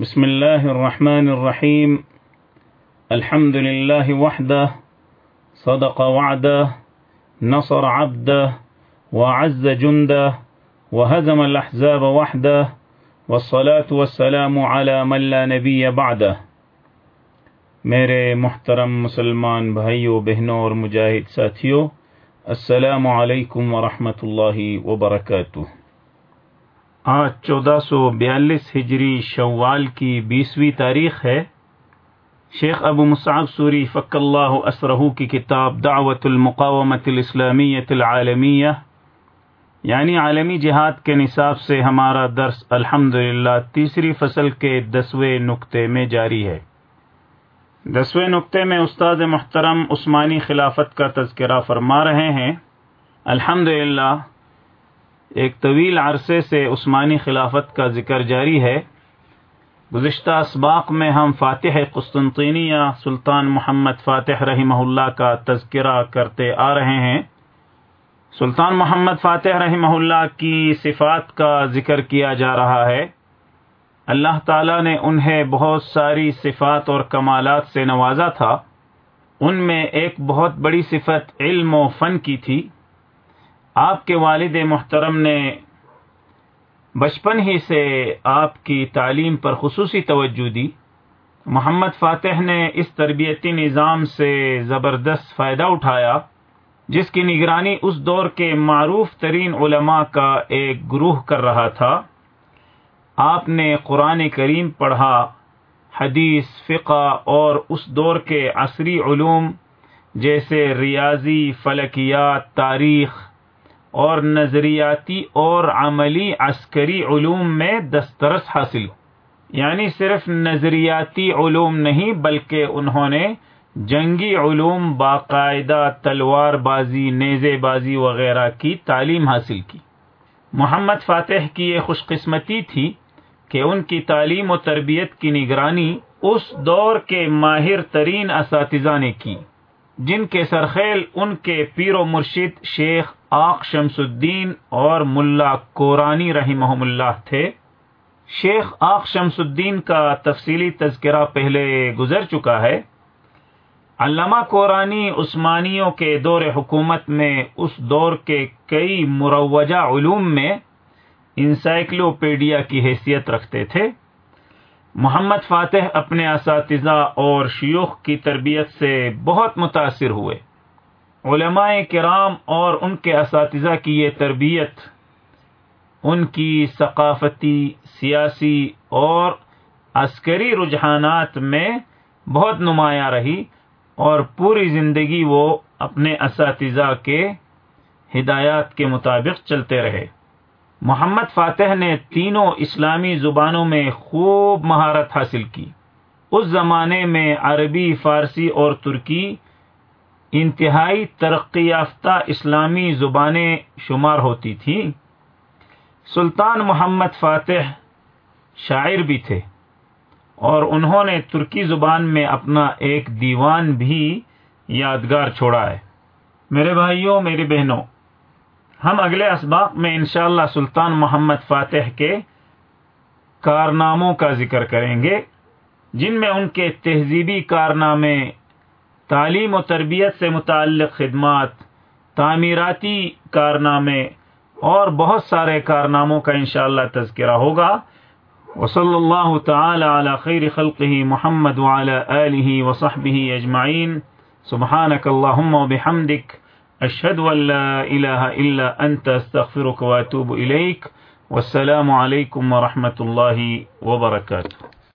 بسم الله الرحمن الرحيم الحمد لله وحده صدق وعده نصر عبده وعز جنده وهزم الأحزاب وحده والصلاة والسلام على من لا نبي بعده میرے محترم مسلمان بھائیوں بہنوں اور مجاہد ساتھیوں السلام علیکم ورحمۃ اللہ وبرکاتہ۔ آج چودہ سو بیالیس ہجری شوال کی بیسویں تاریخ ہے۔ شیخ ابو مصعب سوری فق اللہ اسرہ کی کتاب دعوت المقامت الاسلامیت العالمیہ۔ یعنی عالمی جہاد کے نصاب سے ہمارا درس الحمد تیسری فصل کے دسویں نقطے میں جاری ہے۔ دسویں نقطے میں استاد محترم عثمانی خلافت کا تذکرہ فرما رہے ہیں۔ الحمد ایک طویل عرصے سے عثمانی خلافت کا ذکر جاری ہے۔ گزشتہ اسباق میں ہم فاتح قسطنطینیہ سلطان محمد فاتح رحمہ اللہ کا تذکرہ کرتے آ رہے ہیں۔ سلطان محمد فاتح رحمہ اللہ کی صفات کا ذکر کیا جا رہا ہے۔ اللہ تعالیٰ نے انہیں بہت ساری صفات اور کمالات سے نوازا تھا۔ ان میں ایک بہت بڑی صفت علم و فن کی تھی۔ آپ کے والد محترم نے بچپن ہی سے آپ کی تعلیم پر خصوصی توجہ دی۔ محمد فاتح نے اس تربیتی نظام سے زبردست فائدہ اٹھایا، جس کی نگرانی اس دور کے معروف ترین علماء کا ایک گروہ کر رہا تھا۔ آپ نے قرآن کریم پڑھا، حدیث، فقہ اور اس دور کے عصری علوم جیسے ریاضی، فلکیات، تاریخ اور نظریاتی اور عملی عسکری علوم میں دسترس حاصل یعنی صرف نظریاتی علوم نہیں، بلکہ انہوں نے جنگی علوم، باقاعدہ تلوار بازی، نیزے بازی وغیرہ کی تعلیم حاصل کی۔ محمد فاتح کی یہ خوش قسمتی تھی کہ ان کی تعلیم و تربیت کی نگرانی اس دور کے ماہر ترین اساتذہ نے کی، جن کے سرخیل ان کے پیر و مرشد شیخ آق شمس الدین اور ملا کورانی رحمہ اللہ تھے۔ شیخ آق شمس الدین کا تفصیلی تذکرہ پہلے گزر چکا ہے۔ علامہ کورانی عثمانیوں کے دور حکومت میں اس دور کے کئی مروجہ علوم میں انسائکلوپیڈیا کی حیثیت رکھتے تھے۔ محمد فاتح اپنے اساتذہ اور شیوخ کی تربیت سے بہت متاثر ہوئے۔ علماء کرام اور ان کے اساتذہ کی یہ تربیت، ان کی ثقافتی، سیاسی اور عسکری رجحانات میں بہت نمایاں رہی اور پوری زندگی وہ اپنے اساتذہ کے ہدایات کے مطابق چلتے رہے۔ محمد فاتح نے تینوں اسلامی زبانوں میں خوب مہارت حاصل کی۔ اس زمانے میں عربی، فارسی اور ترکی انتہائی ترقی یافتہ اسلامی زبانیں شمار ہوتی تھیں سلطان محمد فاتح شاعر بھی تھے اور انہوں نے ترکی زبان میں اپنا ایک دیوان بھی یادگار چھوڑا ہے۔ میرے بھائیوں میری بہنوں، ہم اگلے اسباق میں انشاءاللہ سلطان محمد فاتح کے کارناموں کا ذکر کریں گے، جن میں ان کے تہذیبی کارنامے تعلیم و تربیت سے متعلق خدمات، تعمیراتی کارنامے اور بہت سارے کارناموں کا انشاءاللہ تذکرہ ہوگا۔ وصلی اللہ تعالی علی خیر خلقہ محمد وعلی آلہ وصحبہ اجمعین۔ سبحانک اللہم و بحمدک اشهد ان لا اله الا انت استغفرك واتوب اليك والسلام عليكم ورحمه الله وبركاته